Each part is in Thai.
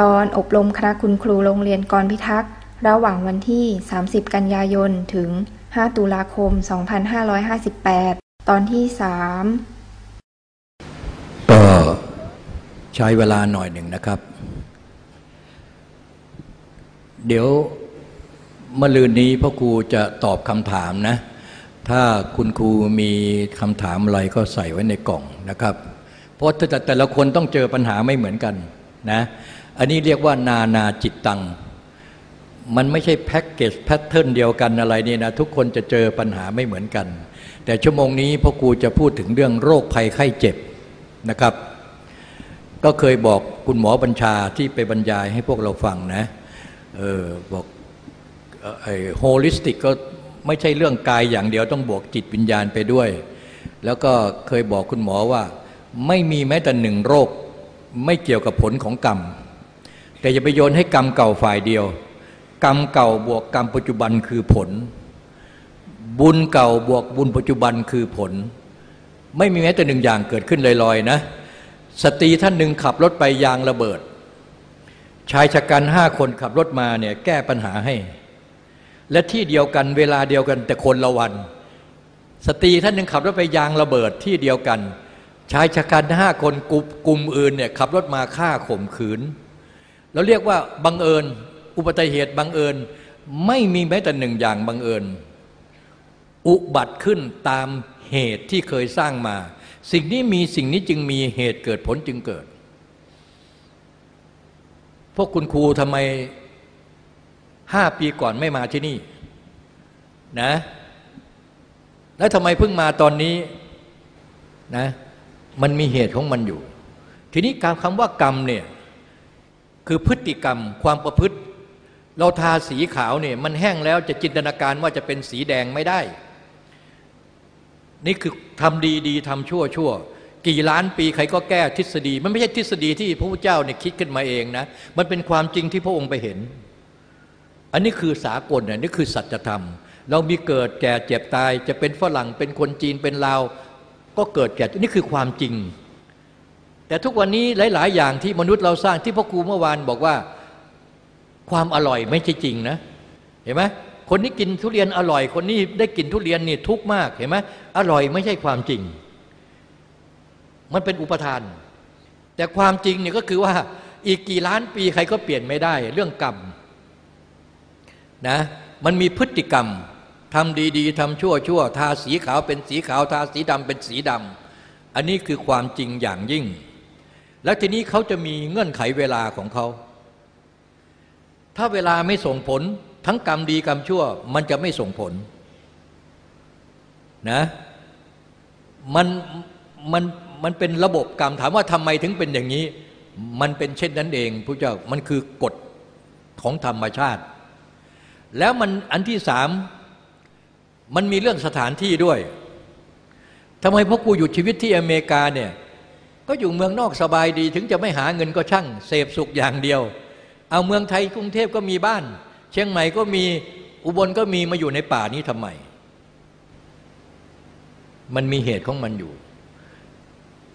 ตอนอบรมคณะคุณครูโรงเรียนกรพิทักษ์ ระหว่างวันที่ 30 กันยายน ถึง 5 ตุลาคม 2558 ตอนที่ 3 ก็ใช้เวลาหน่อยหนึ่งนะครับ เดี๋ยวมะลืนนี้พ่อครูจะตอบคำถามนะ ถ้าคุณครูมีคำถามอะไรก็ใส่ไว้ในกล่องนะครับ เพราะแต่แต่ละคนต้องเจอปัญหาไม่เหมือนกันนะ อันนี้เรียกว่านานาจิตตัง มันไม่ใช่แพ็กเกจ pattern เดียวกันอะไรนี่นะ ทุกคนจะเจอปัญหาไม่เหมือนกัน แต่ชั่วโมงนี้พ่อครูจะพูดถึงเรื่องโรคภัยไข้เจ็บนะครับ ก็เคยบอกคุณหมอบัญชาที่ไปบรรยายให้พวกเราฟังนะเออบอกไอ้ holistic ก็ไม่ใช่เรื่องกายอย่างเดียวต้องบวกจิตวิญญาณไปด้วย แล้วก็เคยบอกคุณหมอว่า ไม่มีแม้แต่หนึ่งโรค ไม่เกี่ยวกับผลของกรรม แต่อย่าไปโยนให้กรรมเก่าฝ่ายเดียว กรรมเก่าบวกกรรมปัจจุบันคือผล บุญเก่าบวกบุญปัจจุบันคือผล ไม่มีแม้แต่หนึ่งอย่างเกิดขึ้นลอยๆนะ สตรีท่านหนึ่งขับรถไปยางระเบิด ชายชะกันห้าคนขับรถมาเนี่ยแก้ปัญหาให้ และที่เดียวกันเวลาเดียวกันแต่คนละวัน สตรีท่านหนึ่งขับรถไปยางระเบิดที่เดียวกัน ชายชะกันห้าคนกลุ่มกลุ่มอื่นเนี่ยขับรถมาฆ่าข่มขืน เราเรียกว่าบังเอิญ อุบัติเหตุบังเอิญ ไม่มีแม้แต่หนึ่งอย่างบังเอิญ อุบัติขึ้นตามเหตุที่เคยสร้างมา สิ่งนี้มีสิ่งนี้จึงมีเหตุเกิดผลจึงเกิด พวกคุณครูทำไมห้าปีก่อนไม่มาที่นี่นะ แล้วทำไมเพิ่งมาตอนนี้นะ มันมีเหตุของมันอยู่ ทีนี้การคำว่ากรรมเนี่ย คือพฤติกรรมความประพฤติ เราทาสีขาวเนี่ยมันแห้งแล้วจะจินตนาการว่าจะเป็นสีแดงไม่ได้ นี่คือทำดีดีทำชั่วชั่วกี่ล้านปีใครก็แก้ทฤษฎี มันไม่ใช่ทฤษฎีที่พระพุทธเจ้าเนี่ยคิดขึ้นมาเองนะมันเป็นความจริงที่พระองค์ไปเห็น อันนี้คือสากลเนี่ยนี่คือสัจธรรม เรามีเกิดแก่เจ็บตายจะเป็นฝรั่งเป็นคนจีนเป็นลาวก็เกิดแก่นี่คือความจริง แต่ทุกวันนี้หลาย ๆ อย่างที่มนุษย์เราสร้างที่พ่อครูเมื่อวานบอกว่าความอร่อยไม่ใช่จริงนะเห็นไหมคนนี้กินทุเรียนอร่อย คนนี้ได้กินทุเรียนนี่ทุกมากเห็นไหมอร่อยไม่ใช่ความจริง มันเป็นอุปทาน แต่ความจริงเนี่ยก็คือว่าอีกกี่ล้านปีใครก็เปลี่ยนไม่ได้ เรื่องกรรมนะมันมีพฤติกรรมทำดีๆทำชั่วชั่วทาสีขาวเป็นสีขาวทาสีดำเป็นสีดำอันนี้คือความจริงอย่างยิ่ง แล้วทีนี้เขาจะมีเงื่อนไขเวลาของเขา ถ้าเวลาไม่ส่งผล ทั้งกรรมดีกรรมชั่ว มันจะไม่ส่งผลนะมันมันมันเป็นระบบกรรมถามว่าทำไมถึงเป็นอย่างนี้ มันเป็นเช่นนั้นเองพระเจ้ามันคือกฎของธรรมชาติ แล้วมันอันที่สามมันมีเรื่องสถานที่ด้วยทำไมพ่อกูอยู่ชีวิตที่อเมริกาเนี่ย ก็อยู่เมืองนอกสบายดีถึงจะไม่หาเงินก็ช่าง เสพสุขอย่างเดียว เอาเมืองไทยกรุงเทพก็มีบ้าน เชียงใหม่ก็มีอุบลก็มีมาอยู่ในป่านี้ทำไม มันมีเหตุของมันอยู่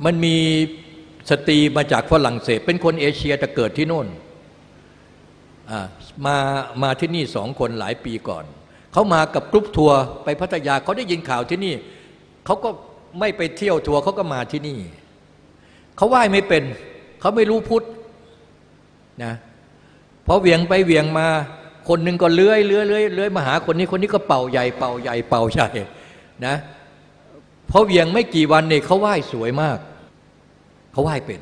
มันมีสตรีมาจากฝรั่งเศส เป็นคนเอเชียแต่เกิดที่โน่นมามาที่นี่สองคนหลายปีก่อน เขามากับกรุ๊ปทัวร์ไปพัทยาเขาได้ยินข่าวที่นี่ เขาก็ไม่ไปเที่ยวทัวร์เขาก็มาที่นี่ เขาไหว้ไม่เป็น เขาไม่รู้พุทธนะพอเวียงไปเวียงมา คนหนึ่งก็เลื้อยเลื้อยเลื้อยเลื้อยมาหาคนนี้คนนี้ก็เป่าใหญ่เป่าใหญ่เป่าใหญ่นะพอเวียงไม่กี่วันเนี่ยเขาไหว้สวยมาก เขาไหว้เป็น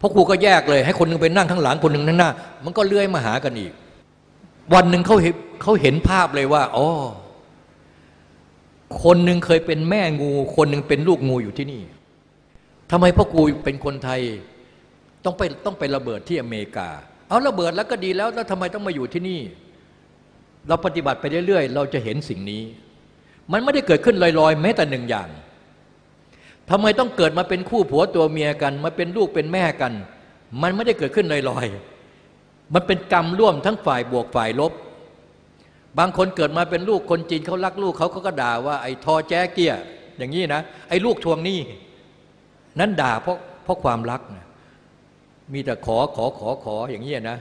พราะครูก็แยกเลย ให้คนหนึ่งไปนั่งข้างหลังคนหนึ่งนั่งหน้า มันก็เลื้อยมาหากันอีก วันหนึ่งเขาเห็นเขาเห็นภาพเลยว่าอ๋อคนหนึ่งเคยเป็นแม่งู คนหนึ่งเป็นลูกงูอยู่ที่นี่ ทำไมพ่อครูเป็นคนไทย ต้องไปต้องไประเบิดที่อเมริกา เอาระเบิดแล้วก็ดีแล้วแล้วทำไมต้องมาอยู่ที่นี่ เราปฏิบัติไปเรื่อยๆ เราจะเห็นสิ่งนี้ มันไม่ได้เกิดขึ้นลอยๆ แม้แต่หนึ่งอย่างทำไมต้องเกิดมาเป็นคู่ผัวตัวเมียกัน มาเป็นลูกเป็นแม่กัน มันไม่ได้เกิดขึ้นลอยๆ มันเป็นกรรมร่วมทั้งฝ่ายบวกฝ่ายลบ บางคนเกิดมาเป็นลูกคนจีนเขารักลูกเขาเขาก็ด่าว่าไอ้ทอแจ้เกี้ยอย่างนี้นะไอ้ลูกทวงหนี้ นั่นด่าเพราะเพราะความรักนะมีแต่ขอขอขอขออย่างนี้นะ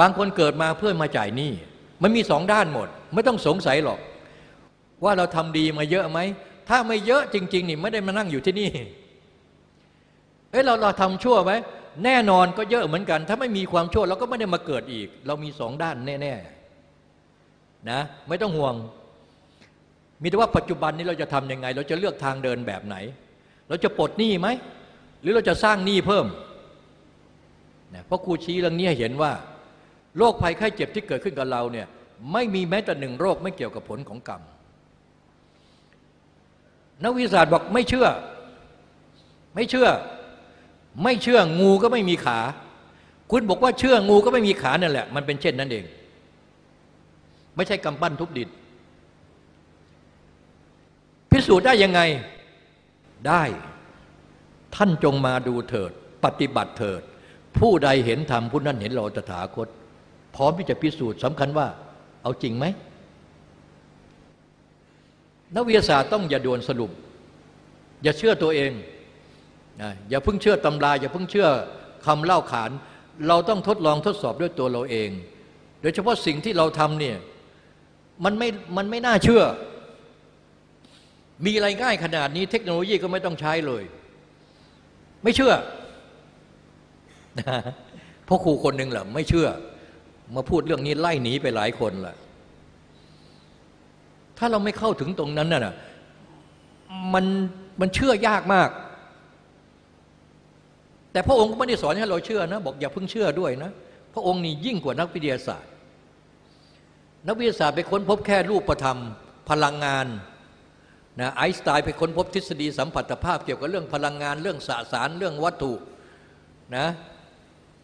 บางคนเกิดมาเพื่อมาจ่ายหนี้มันมีสองด้านหมด ไม่ต้องสงสัยหรอก ว่าเราทำดีมาเยอะไหม ถ้าไม่เยอะจริง ๆ นี่ไม่ได้มานั่งอยู่ที่นี่ เอ้เราเราทำชั่วไหมแน่นอนก็เยอะเหมือนกัน ถ้าไม่มีความชั่วเราก็ไม่ได้มาเกิดอีก เรามีสองด้านแน่ๆนะไม่ต้องห่วง มีแต่ว่าปัจจุบันนี้เราจะทำยังไง เราจะเลือกทางเดินแบบไหน เราจะปลดหนี้ไหม หรือเราจะสร้างหนี้เพิ่มนะเพราะครูชี้เรื่องนี้เห็นว่าโรคภัยไข้เจ็บที่เกิดขึ้นกับเราเนี่ยไม่มีแม้แต่หนึ่งโรคไม่เกี่ยวกับผลของกรรมนักวิทยาศาสตร์บอกไม่เชื่อ ไม่เชื่อ ไม่เชื่องูก็ไม่มีขา คุณบอกว่าเชื่องูก็ไม่มีขานั่นแหละ มันเป็นเช่นนั้นเอง ไม่ใช่กำปั้นทุบดินพิสูจน์ได้ยังไง ได้ ท่านจงมาดูเถิด ปฏิบัติเถิด ผู้ใดเห็นธรรมผู้นั้นเห็นเราตถาคต พร้อมที่จะพิสูจน์สำคัญว่า เอาจริงไหมนักวิทยาศาสตร์ต้องอย่าด่วนสรุป อย่าเชื่อตัวเองนะอย่าเพิ่งเชื่อตำราอย่าเพิ่งเชื่อคำเล่าขาน เราต้องทดลองทดสอบด้วยตัวเราเอง โดยเฉพาะสิ่งที่เราทำเนี่ยมันไม่มันไม่น่าเชื่อ มีอะไรง่ายขนาดนี้เทคโนโลยีก็ไม่ต้องใช้เลย ไม่เชื่อเพราะครูคนหนึ่งแหละไม่เชื่อ มาพูดเรื่องนี้ไล่หนีไปหลายคนละถ้าเราไม่เข้าถึงตรงนั้นน่ะมันมันเชื่อยากมาก แต่พระองค์ก็ไม่ได้สอนให้เราเชื่อนะ บอกอย่าเพิ่งเชื่อด้วยนะ พระองค์นี่ยิ่งกว่านักวิทยาศาสตร์ นักวิทยาศาสตร์ไปค้นพบแค่รูปธรรม พลังงาน นะไอน์สไตน์ไปค้นพบทฤษฎีสัมผัสภาพเกี่ยวกับเรื่องพลังงานเรื่องสสารเรื่องวัตถุนะ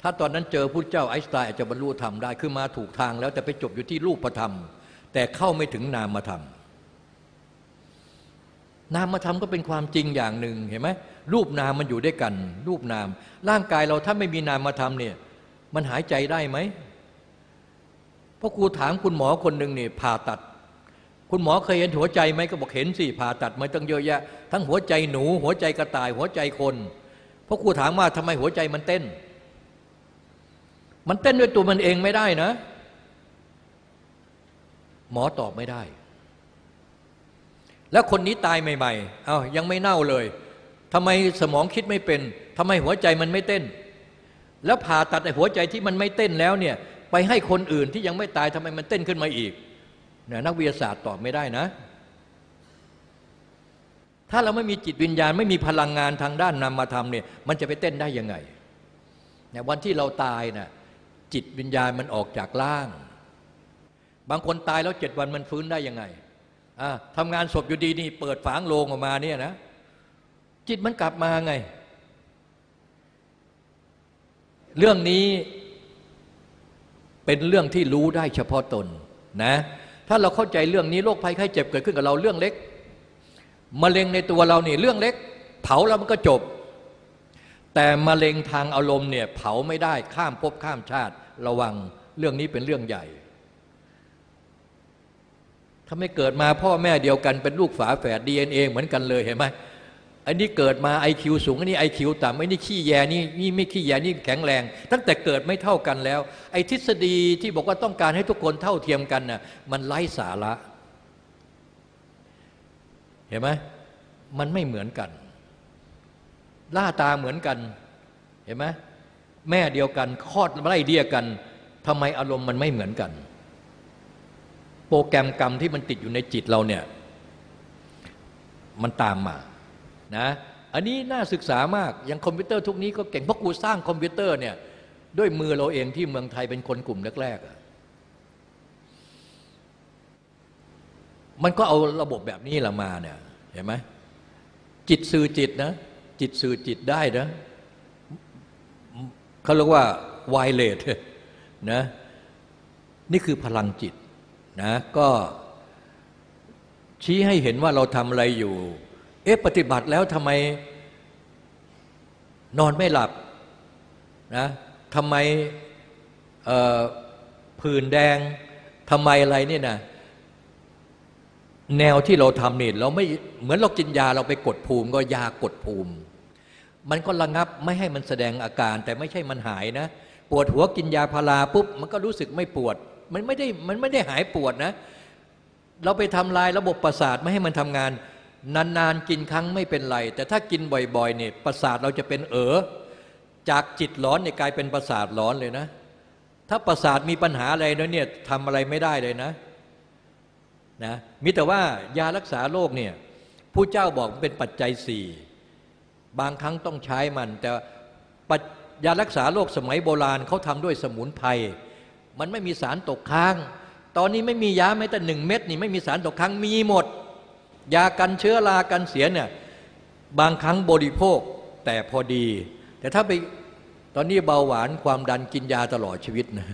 ถ้าตอนนั้นเจอพุทธเจ้าไอน์สไตน์อาจจะบรรลุธรรมได้คือมาถูกทางแล้วแต่ไปจบอยู่ที่รูปธรรม แต่เข้าไม่ถึงนามธรรม นามธรรมก็เป็นความจริงอย่างหนึ่งเห็นไหมรูปนามมันอยู่ด้วยกัน รูปนาม ร่างกายเราถ้าไม่มีนามธรรมเนี่ยมันหายใจได้ไหมพราะครูถามคุณหมอคนหนึ่งเนี่ยผ่าตัด คุณหมอเคยเห็นหัวใจไหมก็บอกเห็นสิผ่าตัดมาตั้งเยอะแยะ ทั้งหัวใจหนูหัวใจกระต่าย หัวใจคนเพราะครูถามว่าทำไมหัวใจมันเต้น มันเต้นด้วยตัวมันเองไม่ได้นะ หมอตอบไม่ได้ แล้วคนนี้ตายใหม่ ๆ เอา้ายังไม่เน่าเลยทำไมสมองคิดไม่เป็นทำไมหัวใจมันไม่เต้น แล้วผ่าตัดไอ้หัวใจที่มันไม่เต้นแล้วเนี่ยไปให้คนอื่นที่ยังไม่ตายทำไมมันเต้นขึ้นมาอีก นี่ยนักวิทยาศาสตร์ตอบไม่ได้นะ ถ้าเราไม่มีจิตวิญญาณ ไม่มีพลังงานทางด้านนามธรรมเนี่ยมันจะไปเต้นได้ยังไงเนี่ยวันที่เราตายนะ่ะจิตวิญญาณมันออกจากร่าง บางคนตายแล้วเจ็ดวันมันฟื้นได้ยังไงทำงานศพอยู่ดีนี่เปิดฝางโลงออกมาเนี่ยนะ จิตมันกลับมาไง เรื่องนี้เป็นเรื่องที่รู้ได้เฉพาะตนนะ ถ้าเราเข้าใจเรื่องนี้โรคภัยไข้เจ็บเกิดขึ้นกับเราเรื่องเล็กมะเร็งในตัวเราเนี่เรื่องเล็ก เผาแล้วมันก็จบ แต่มะเร็งทางอารมณ์เนี่ยเผาไม่ได้ข้ามภพข้ามชาติระวังเรื่องนี้เป็นเรื่องใหญ่ ถ้าไม่เกิดมาพ่อแม่เดียวกันเป็นลูกฝาแฝดดีเอ็นเอเหมือนกันเลยเห็นไหม อันนี้เกิดมาไอคิวสูงอันนี้ไอคิวต่ำอันนี้ขี้แยนี่นี่ไม่ขี้แยนี่แข็งแรง ตั้งแต่เกิดไม่เท่ากันแล้ว ไอทฤษฎีที่บอกว่าต้องการให้ทุกคนเท่าเทียมกันน่ะมันไร้สาระ เห็นไหมมันไม่เหมือนกันล่าตาเหมือนกัน เห็นไหมแม่เดียวกันคลอดไล่เดียกันทำไมอารมณ์มันไม่เหมือนกัน โปรแกรมกรรมที่มันติดอยู่ในจิตเราเนี่ย มันตามมา นะอันนี้น่าศึกษามากอย่างคอมพิวเตอร์ทุกนี้ก็เก่งเพราะกูสร้างคอมพิวเตอร์เนี่ยด้วยมือเราเองที่เมืองไทยเป็นคนกลุ่มแรกๆมันก็เอาระบบแบบนี้ละมาเนี่ยเห็นไหมจิตสื่อจิตนะจิตสื่อจิตได้นะเขาเรียกว่าไวเลสนะนี่คือพลังจิตนะก็ชี้ให้เห็นว่าเราทำอะไรอยู่ เอ๊ะปฏิบัติแล้วทำไมนอนไม่หลับนะทำไมผื่นแดงทำไมอะไรเนี่ยนะแนวที่เราทำนี่เราไม่เหมือนเรากินยาเราไปกดภูมิ ก็ยากดภูมิ มันก็ระงับไม่ให้มันแสดงอาการ แต่ไม่ใช่มันหายนะปวดหัวกินยาพาราปุ๊บมันก็รู้สึกไม่ปวด มันไม่ได้มันไม่ได้หายปวดนะ เราไปทำลายระบบประสาทไม่ให้มันทำงาน นานๆกินครั้งไม่เป็นไร แต่ถ้ากินบ่อยๆเนี่ยประสาทเราจะเป็นเออจากจิตร้อนเนี่ยกลายเป็นประสาทร้อนเลยนะ ถ้าประสาทมีปัญหาอะไรเนี่ยทำอะไรไม่ได้เลยนะนะมิแต่ว่ายารักษาโรคเนี่ยผู้เจ้าบอกเป็นปัจจัยสี่บางครั้งต้องใช้มัน แต่ยารักษาโรคสมัยโบราณเขาทำด้วยสมุนไพรมันไม่มีสารตกค้าง ตอนนี้ไม่มียาแม้แต่หนึ่งเม็ดนี่ไม่มีสารตกค้างมีหมด ยากันเชื้อรากันเสียเนี่ยบางครั้งบริโภคแต่พอดี แต่ถ้าไปตอนนี้เบาหวานความดันกินยาตลอดชีวิตนะ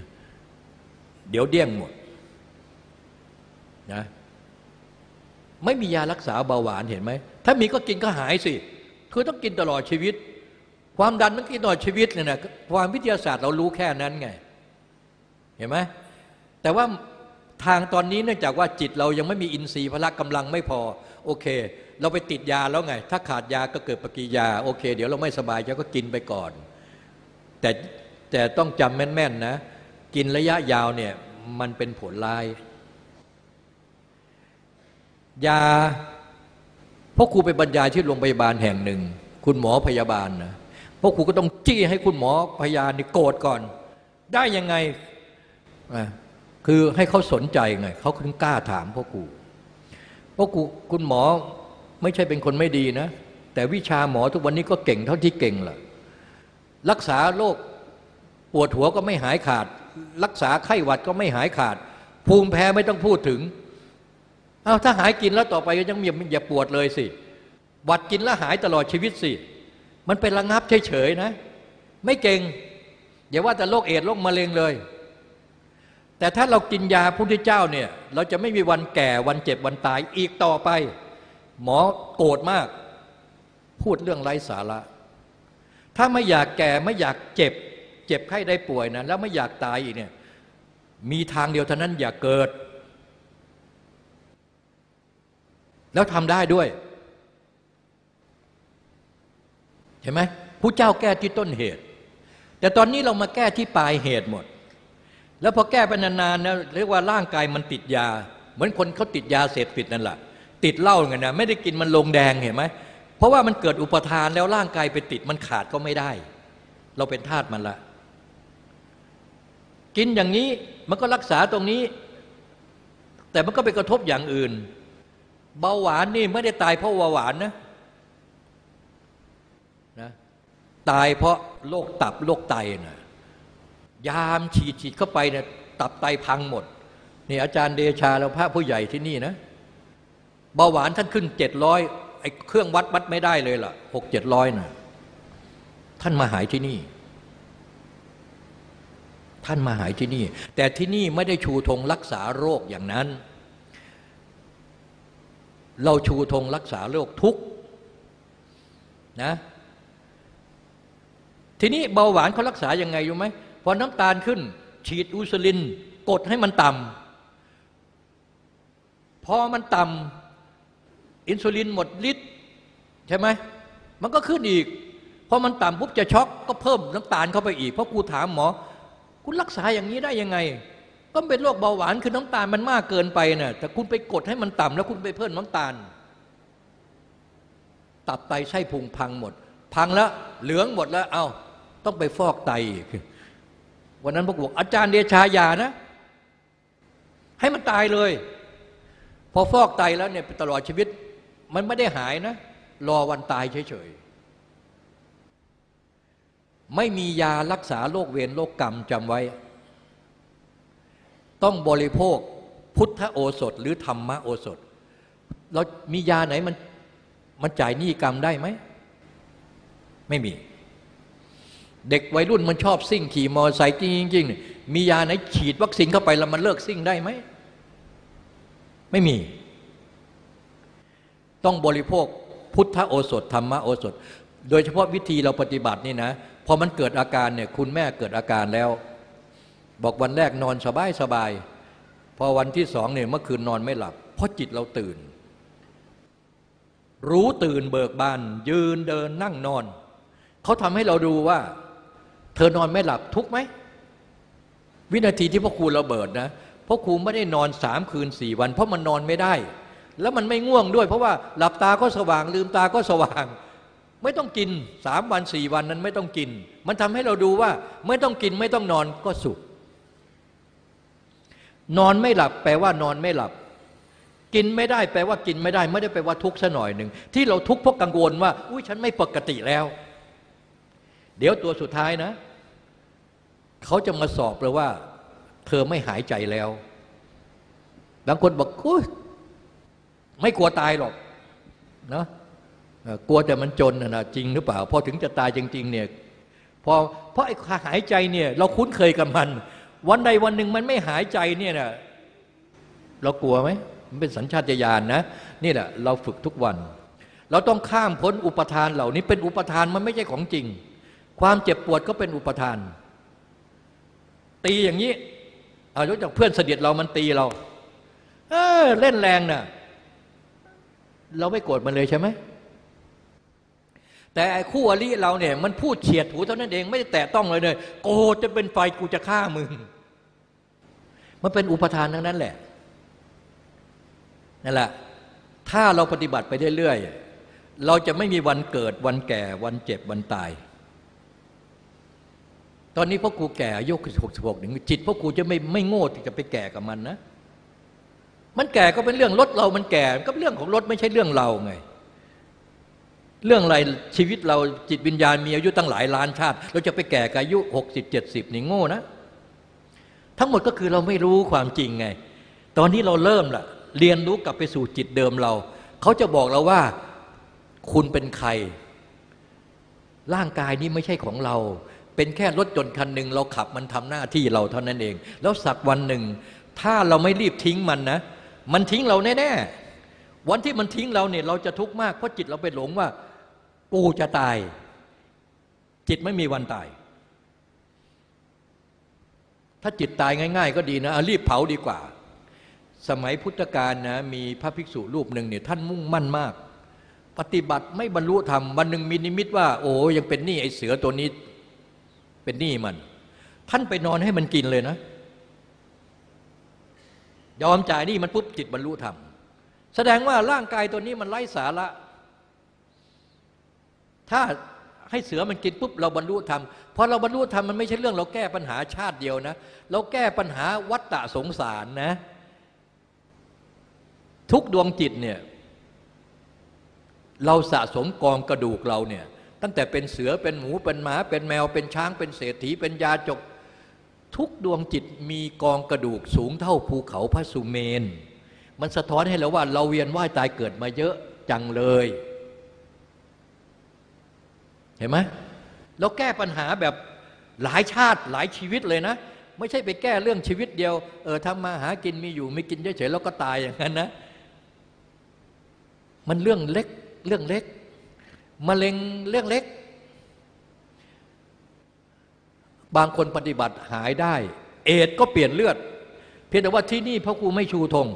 เดี๋ยวเดี้ยงหมดนะไม่มียารักษาเบาหวานเห็นไหม ถ้ามีก็กินก็หายสิ คือต้องกินตลอดชีวิต ความดันต้องกินตลอดชีวิตเนี่ยนะความวิทยาศาสตร์เรารู้แค่นั้นไง เห็นไหมแต่ว่า ทางตอนนี้เนื่องจากว่าจิตเรายังไม่มีอินทรีย์พละกำลังไม่พอ โอเค เราไปติดยาแล้วไง ถ้าขาดยาก็เกิดปฏิยา โอเค เดี๋ยวเราไม่สบายจะก็กินไปก่อน แต่แต่ต้องจำแม่นๆนะ กินระยะยาวเนี่ยมันเป็นผลร้าย ยาพ่อครูไปบรรยายที่โรงพยาบาลแห่งหนึ่ง คุณหมอพยาบาลนะพ่อครูก็ต้องจี้ให้คุณหมอพยานี่โกรธก่อน ได้ยังไง คือให้เขาสนใจไงเขาถึงกล้าถามพ่อครูพ่อครูคุณหมอไม่ใช่เป็นคนไม่ดีนะ แต่วิชาหมอทุกวันนี้ก็เก่งเท่าที่เก่งแหละรักษาโรคปวดหัวก็ไม่หายขาด รักษาไข้หวัดก็ไม่หายขาด ภูมิแพ้ไม่ต้องพูดถึงเอาถ้าหายกินแล้วต่อไปก็ยังอย่าปวดเลยสิหวัดกินแล้วหายตลอดชีวิตสิ มันเป็นระงับเฉยๆนะ ไม่เก่งอย่าว่าแต่โรคเอดโรคมะเร็งเลย แต่ถ้าเรากินยาพุทธเจ้าเนี่ยเราจะไม่มีวันแก่วันเจ็บวันตายอีกต่อไป หมอโกรธมาก พูดเรื่องไร้สาระ ถ้าไม่อยากแก่ไม่อยากเจ็บ เจ็บไข้ได้ป่วยนะแล้วไม่อยากตายอีกเนี่ยมีทางเดียวเท่านั้นอย่าเกิด แล้วทำได้ด้วย เห็นไหมผู้เจ้าแก้ที่ต้นเหตุ แต่ตอนนี้เรามาแก้ที่ปลายเหตุหมด แล้วพอแก้ไปนานๆนะเรียกว่าร่างกายมันติดยา เหมือนคนเขาติดยาเสพติดนั่นแหละติดเหล้าไงนะไม่ได้กินมันลงแดงเห็นไหมเพราะว่ามันเกิดอุปทานแล้วร่างกายไปติดมันขาดก็ไม่ได้ เราเป็นทาสมันละ กินอย่างนี้มันก็รักษาตรงนี้ แต่มันก็ไปกระทบอย่างอื่น เบาหวานนี่ไม่ได้ตายเพราะเบาหวานนะนะตายเพราะโรคตับโรคไตนะ ยามฉีดฉีดเข้าไปเนี่ยตับไตพังหมดนี่อาจารย์เดชาเราพระผู้ใหญ่ที่นี่นะเบาหวานท่านขึ้นเจ็ดร้อยไอ้เครื่องวัดวัดไม่ได้เลยล่ะหกเจ็ดร้อยนะท่านมาหายที่นี่ ท่านมาหายที่นี่ แต่ที่นี่ไม่ได้ชูธงรักษาโรคอย่างนั้น เราชูธงรักษาโรคทุกนะทีนี้เบาหวานเขารักษายังไงอยู่ไหม พอน้ำตาลขึ้น ฉีดอูซลิน กดให้มันต่ำพอมันต่ำอินซูลินหมดฤทธิ์ใช่ไหมมันก็ขึ้นอีกพอมันต่ำปุ๊บจะช็อกก็เพิ่มน้ำตาลเข้าไปอีก เพราะกูถามหมอ คุณรักษาอย่างนี้ได้ยังไง ก็เป็นโรคเบาหวานคือน้ำตาลมันมากเกินไปเนะ่ยแต่คุณไปกดให้มันต่ำแล้วคุณไปเพิ่มน้ำตาล ตับไตไส้พุงพังหมด พังแล้วเหลืองหมดแล้วเอา้าต้องไปฟอกไต วันนั้นพวกบอกอาจารย์เดชายานะ ให้มันตายเลย พอฟอกไตแล้วเนี่ยตลอดชีวิต มันไม่ได้หายนะ รอวันตายเฉยๆ ไม่มียารักษาโรคเวรโรคกรรมจำไว้ ต้องบริโภคพุทธโอสถหรือธรรมโอสถ เรามียาไหนมันมันจ่ายหนี้กรรมได้ไหม ไม่มี เด็กวัยรุ่นมันชอบซิ่งขี่มอเตอร์ไซค์จริงๆมียาไหนฉีดวัคซีนเข้าไปแล้วมันเลิกซิ่งได้ไหม ไม่มี ต้องบริโภคพุทธโอสถธรรมโอสถ โดยเฉพาะวิธีเราปฏิบัตินี่นะพอมันเกิดอาการเนี่ยคุณแม่เกิดอาการแล้ว บอกวันแรกนอนสบายสบายพอวันที่สองเนี่ยเมื่อคืนนอนไม่หลับ เพราะจิตเราตื่น รู้ตื่นเบิกบาน ยืนเดินนั่งนอน เขาทำให้เราดูว่า เธอนอนไม่หลับทุกไหม วินาทีที่พ่อครูระเบิดนะพ่อครูไม่ได้นอนสามคืนสี่วัน เพราะมันนอนไม่ได้ แล้วมันไม่ง่วงด้วย เพราะว่าหลับตาก็สว่าง ลืมตาก็สว่าง ไม่ต้องกินสามวันสี่วันนั้นไม่ต้องกิน มันทำให้เราดูว่า ไม่ต้องกินไม่ต้องนอนก็สุข นอนไม่หลับ แปลว่านอนไม่หลับกินไม่ได้แปลว่ากินไม่ได้ ไม่ได้แปลว่าทุกข์ซะหน่อยหนึ่งที่เราทุกข์เพราะกังวลว่า อุ้ยฉันไม่ปกติแล้ว เดี๋ยวตัวสุดท้ายนะ เขาจะมาสอบเลยว่า เธอไม่หายใจแล้วบางคนบอกอุ้ยไม่กลัวตายหรอกนะกลัวแต่มันจนนะจริงหรือเปล่า พอถึงจะตายจริง ๆ เนี่ยพอเพราะไอ้หายใจเนี่ยเราคุ้นเคยกับมัน วันใดวันหนึ่งมันไม่หายใจเนี่ยนะเรากลัวไหมมันเป็นสัญชาตญาณนะนี่แหละเราฝึกทุกวัน เราต้องข้ามพ้นอุปทานเหล่านี้เป็นอุปทานมันไม่ใช่ของจริง ความเจ็บปวดก็เป็นอุปทาน ตีอย่างนี้เอายกจากเพื่อนสนิทเรามันตีเรา เออเล่นแรงนะ่ะเราไม่โกรธมันเลยใช่ไหมแต่ไอ้คู่อริเราเนี่ย มันพูดเฉียดหูเท่านั้นเองไม่ได้แตะต้องเลยเลยโกรธจะเป็นไฟกูจะฆ่ามึง มันเป็นอุปทานทั้งนั้นแหละนั่นแหละ ถ้าเราปฏิบัติไปเรื่อยๆเราจะไม่มีวันเกิดวันแก่วันเจ็บวันตาย ตอนนี้พ่อครูแก่อายุหกสิบหกหนึ่งจิตพ่อครูจะไม่ไม่โง่ที่จะไปแก่กับมันนะ มันแก่ก็เป็นเรื่องรถเรา มันแก่ก็เป็นเรื่องของรถไม่ใช่เรื่องเราไง เรื่องอะไรชีวิตเราจิตวิญญาณมีอายุตั้งหลายล้านชาติ เราจะไปแก่กับอายุหกสิบเจ็ดสิบนี่โง่นะ ทั้งหมดก็คือเราไม่รู้ความจริงไง ตอนนี้เราเริ่มละเรียนรู้กลับไปสู่จิตเดิมเรา เขาจะบอกเราว่าคุณเป็นใคร ร่างกายนี้ไม่ใช่ของเรา เป็นแค่รถจนคันหนึ่งเราขับมันทำหน้าที่เราเท่านั้นเอง แล้วสักวันหนึ่ง ถ้าเราไม่รีบทิ้งมันนะ มันทิ้งเราแน่ๆวันที่มันทิ้งเราเนี่ยเราจะทุกข์มากเพราะจิตเราไปหลงว่า กูจะตาย จิตไม่มีวันตาย ถ้าจิตตายง่าย ๆ ก็ดีนะรีบเผาดีกว่า สมัยพุทธกาลนะมีพระภิกษุรูปหนึ่งเนี่ยท่านมุ่งมั่นมาก ปฏิบัติไม่บรรลุธรรมวันหนึ่งมีนิมิตว่า โอ้ยังเป็นหนี้ไอ้เสือตัวนี้ เป็นหนี้มัน ท่านไปนอนให้มันกินเลยนะ ยอมจ่ายหนี้มันปุ๊บจิตบรรลุธรรม แสดงว่าร่างกายตัวนี้มันไร้สาระ ถ้าให้เสือมันกินปุ๊บเราบรรลุธรรมพอเราบรรลุธรรมมันไม่ใช่เรื่อง เราแก้ปัญหาชาติเดียวนะ เราแก้ปัญหาวัฏฏะสงสารนะ ทุกดวงจิตเนี่ยเราสะสมกองกระดูกเราเนี่ย ตั้งแต่เป็นเสือเป็นหมูเป็นหมา เป็นแมวเป็นช้างเป็นเศรษฐีเป็นยาจก ทุกดวงจิตมีกองกระดูกสูงเท่าภูเขาพระสุเมน มันสะท้อนให้เราว่าเราเวียนว่ายตายเกิดมาเยอะจังเลย เห็นไหมเราแก้ปัญหาแบบหลายชาติหลายชีวิตเลยนะ ไม่ใช่ไปแก้เรื่องชีวิตเดียว เออทำมาหากินมีอยู่ไม่กินเฉยๆแล้วก็ตายอย่างนั้นนะ มันเรื่องเล็กเรื่องเล็ก มะเร็งเรื่องเล็ก บางคนปฏิบัติหายได้ เอดก็เปลี่ยนเลือด เพียงแต่ว่าที่นี่พระครูไม่ชูธง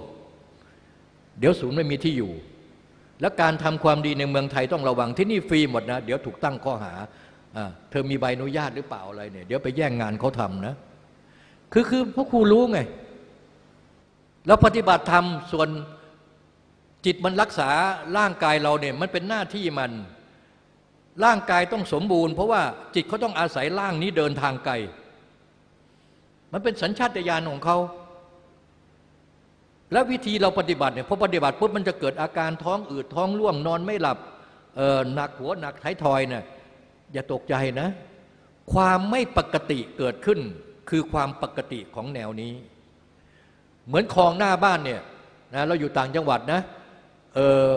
เดี๋ยวศูนย์ไม่มีที่อยู่ แล้วการทำความดีในเมืองไทยต้องระวังที่นี่ฟรีหมดนะ เดี๋ยวถูกตั้งข้อหา เธอมีใบอนุญาตหรือเปล่าอะไรเนี่ย เดี๋ยวไปแย่งงานเขาทำนะ คือคือพระครูรู้ไง แล้วปฏิบัติธรรมส่วนจิตมันรักษาร่างกายเราเนี่ยมันเป็นหน้าที่มัน ร่างกายต้องสมบูรณ์ เพราะว่าจิตเขาต้องอาศัยร่างนี้เดินทางไกล มันเป็นสัญชาตญาณของเขา แล้ววิธีเราปฏิบัติเนี่ยพอปฏิบัติปุ๊บมันจะเกิดอาการท้องอืดท้องร่วงนอนไม่หลับเออหนักหัวหนักท้ายทอยเนี่ยอย่าตกใจนะ ความไม่ปกติเกิดขึ้น คือความปกติของแนวนี้ เหมือนคลองหน้าบ้านเนี่ยนะเราอยู่ต่างจังหวัดนะเออ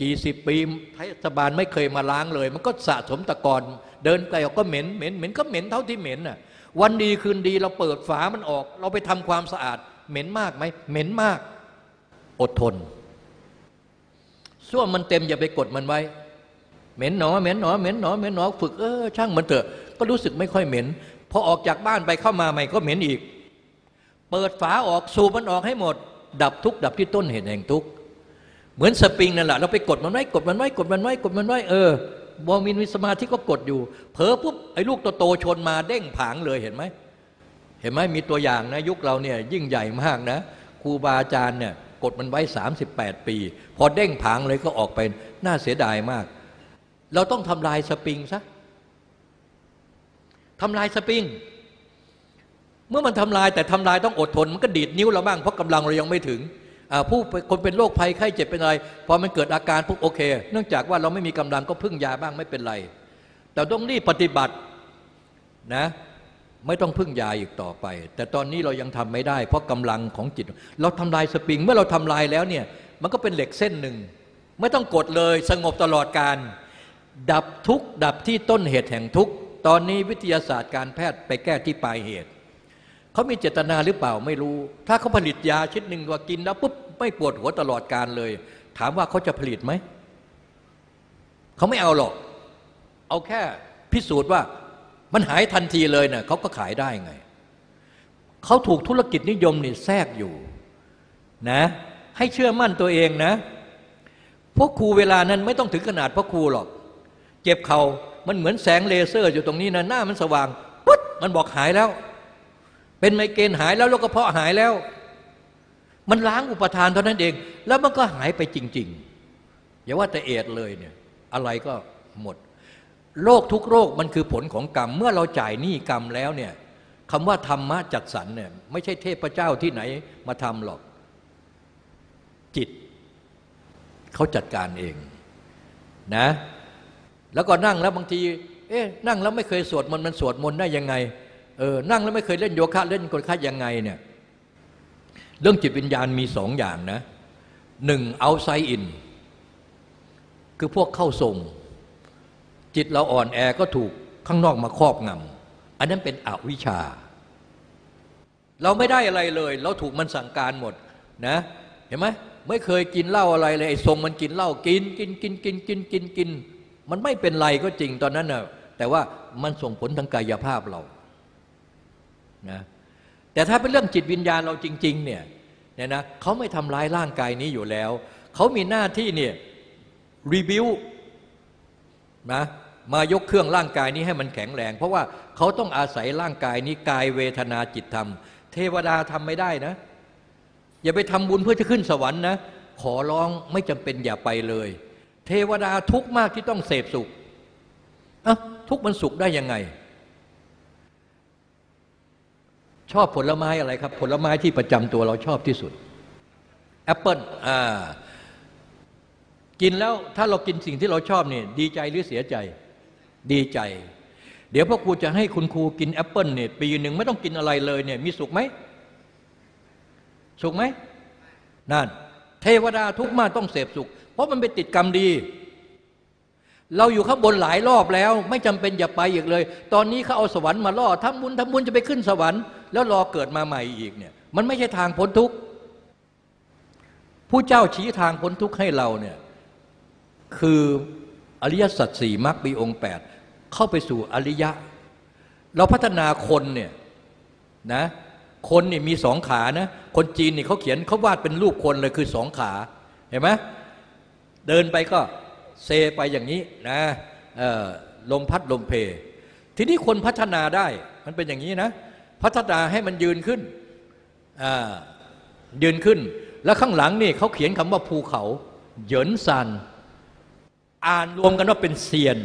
กี่สิบปีเทศบาลไม่เคยมาล้างเลย มันก็สะสมตะกอนเดินไปก็เหม็นเหม็นเหม็นก็เหม็นเท่าที่เหม็นน่ะวันดีคืนดีเราเปิดฝามันออก เราไปทำความสะอาด เหม็นมากไหมเหม็นมาก อดทนส้วมมันเต็มอย่าไปกดมันไว้ เหม็นหนอเหม็นหนอเหม็นหนอเหม็นหนอฝึกเออช่างมันเถอะก็รู้สึกไม่ค่อยเหม็นพอออกจากบ้านไปเข้ามาใหม่ก็เหม็นอีก เปิดฝาออกสูบมันออกให้หมด ดับทุกดับที่ต้นเหตุแห่งทุกข์ เหมือนสปริงนั่นแหละเราไปกดมันไว้กดมันไว้กดมันไว้กดมันไว้เออบอมีมีสมาธิก็กดอยู่ เผลอปุ๊บไอ้ลูกโตๆชนมาเด้งผางเลยเห็นไหมเห็นไหมมีตัวอย่างนะยุคเราเนี่ยยิ่งใหญ่มากนะครูบาอาจารย์เนี่ยกดมันไว้ 38 ปี พอเด้งผางเลยก็ออกไปน่าเสียดายมาก เราต้องทำลายสปริงซะทำลายสปริง เมื่อมันทำลายแต่ทำลายต้องอดทน มันก็ดีดนิ้วเราบ้างเพราะกำลังเรายังไม่ถึง ผู้คนเป็นโรคภัยไข้เจ็บเป็นอะไรพอมันเกิดอาการปุ๊บโอเค เนื่องจากว่าเราไม่มีกำลังก็พึ่งยาบ้างไม่เป็นไร แต่ต้องรีบปฏิบัตินะไม่ต้องพึ่งยาอีกต่อไป แต่ตอนนี้เรายังทำไม่ได้ เพราะกำลังของจิต เราทำลายสปริง เมื่อเราทำลายแล้วเนี่ยมันก็เป็นเหล็กเส้นหนึ่ง ไม่ต้องกดเลยสงบตลอดการ ดับทุกดับที่ต้นเหตุแห่งทุกตอนนี้วิทยาศาสตร์การแพทย์ไปแก้ที่ปลายเหตุ เขามีเจตนาหรือเปล่าไม่รู้ ถ้าเขาผลิตยาชิดหนึ่งว่ากินแล้วปุ๊บไม่ปวดหัวตลอดการเลย ถามว่าเขาจะผลิตไหมเขาไม่เอาหรอก เอาแค่พิสูจน์ว่ามันหายทันทีเลยเนะ่ยเขาก็ขายได้ไงเขาถูกธุรกิจนิยมนี่แทรกอยู่นะ ให้เชื่อมั่นตัวเองนะพวกครูเวลานั้นไม่ต้องถึงขนาดพวกครูหรอก เจ็บเขามันเหมือนแสงเลเซอร์อยู่ตรงนี้นะหน้ามันสว่างปุ๊บมันบอกหายแล้ว เป็นไมเกรนหายแล้วโรคกระเพาะหายแล้ว มันล้างอุปทานเท่านั้นเอง แล้วมันก็หายไปจริง ๆ อย่าว่าแต่เอดเลยเนี่ยอะไรก็หมดโรคทุกโรคมันคือผลของกรรม เมื่อเราจ่ายหนี้กรรมแล้วเนี่ยคำว่าธรรมะจัดสรรเนี่ยไม่ใช่เทพเจ้าที่ไหนมาทำหรอก จิต เขาจัดการเองนะ แล้วก็นั่งแล้วบางที เอ๊ะนั่งแล้วไม่เคยสวดมนต์มันสวดมนต์ได้ยังไง เออนั่งแล้วไม่เคยเล่นโยคะเล่นกลคัดยังไงเนี่ยเรื่องจิตวิญญาณมีสองอย่างนะหนึ่งเอาไซอินคือพวกเข้าทรงจิตเราอ่อนแอก็ถูกข้างนอกมาครอบงำอันนั้นเป็นอวิชชา เราไม่ได้อะไรเลย เราถูกมันสั่งการหมดนะเห็นไหมไม่เคยกินเหล้าอะไรเลยไอ้ทรงมันกินเหล้ากินกินกินกินกินกินกิน มันไม่เป็นไรก็จริงตอนนั้นนะแต่ว่ามันส่งผลทางกายภาพเรา นะแต่ถ้าเป็นเรื่องจิตวิญญาณเราจริง ๆ เนี่ยเนี่ยนะเขาไม่ทำร้ายร่างกายนี้อยู่แล้ว เขามีหน้าที่เนี่ยรีวิวนะมายกเครื่องร่างกายนี้ให้มันแข็งแรง เพราะว่าเขาต้องอาศัยร่างกายนี้กายเวทนาจิตธรรม เทวดาทำไม่ได้นะ อย่าไปทำบุญเพื่อจะขึ้นสวรรค์นะขอร้องไม่จำเป็นอย่าไปเลย เทวดาทุกข์มากที่ต้องเสพสุขอะทุกข์มันสุขได้ยังไง ชอบผลไม้อะไรครับ ผลไม้ที่ประจำตัวเราชอบที่สุดแอปเปิลอ่ากินแล้วถ้าเรากินสิ่งที่เราชอบเนี่ยดีใจหรือเสียใจดีใจ เดี๋ยวพ่อครูจะให้คุณครูกินแอปเปิลเนี่ยปีหนึ่งไม่ต้องกินอะไรเลยเนี่ยมีสุขไหมสุขไหมนั่น เทวดาทุกมาต้องเสพสุข เพราะมันเป็นติดกรรมดี เราอยู่ข้างบนหลายรอบแล้ว ไม่จำเป็นอย่าไปอีกเลย ตอนนี้เขาเอาสวรรค์มาล่อทำบุญทำบุญจะไปขึ้นสวรรค์ แล้วรอเกิดมาใหม่อีกเนี่ยมันไม่ใช่ทางพ้นทุกข์ผู้เจ้าชี้ทางพ้นทุกข์ให้เราเนี่ยคืออริยสัจสี่มรรคมีองค์แปดเข้าไปสู่อริยะ เราพัฒนาคนเนี่ยนะคนนี่มีสองขานะคนจีนนี่เขาเขียนเขาวาดเป็นรูปคนเลยคือสองขาเห็นไหมเดินไปก็เซไปอย่างนี้นะลมพัดลมเพ ทีนี้คนพัฒนาได้มันเป็นอย่างนี้นะ พัฒนาให้มันยืนขึ้นยืนขึ้น แล้วข้างหลังนี่เขาเขียนคำว่าภูเขาเหยินซันอ่านรวมกันว่าเป็นเซียน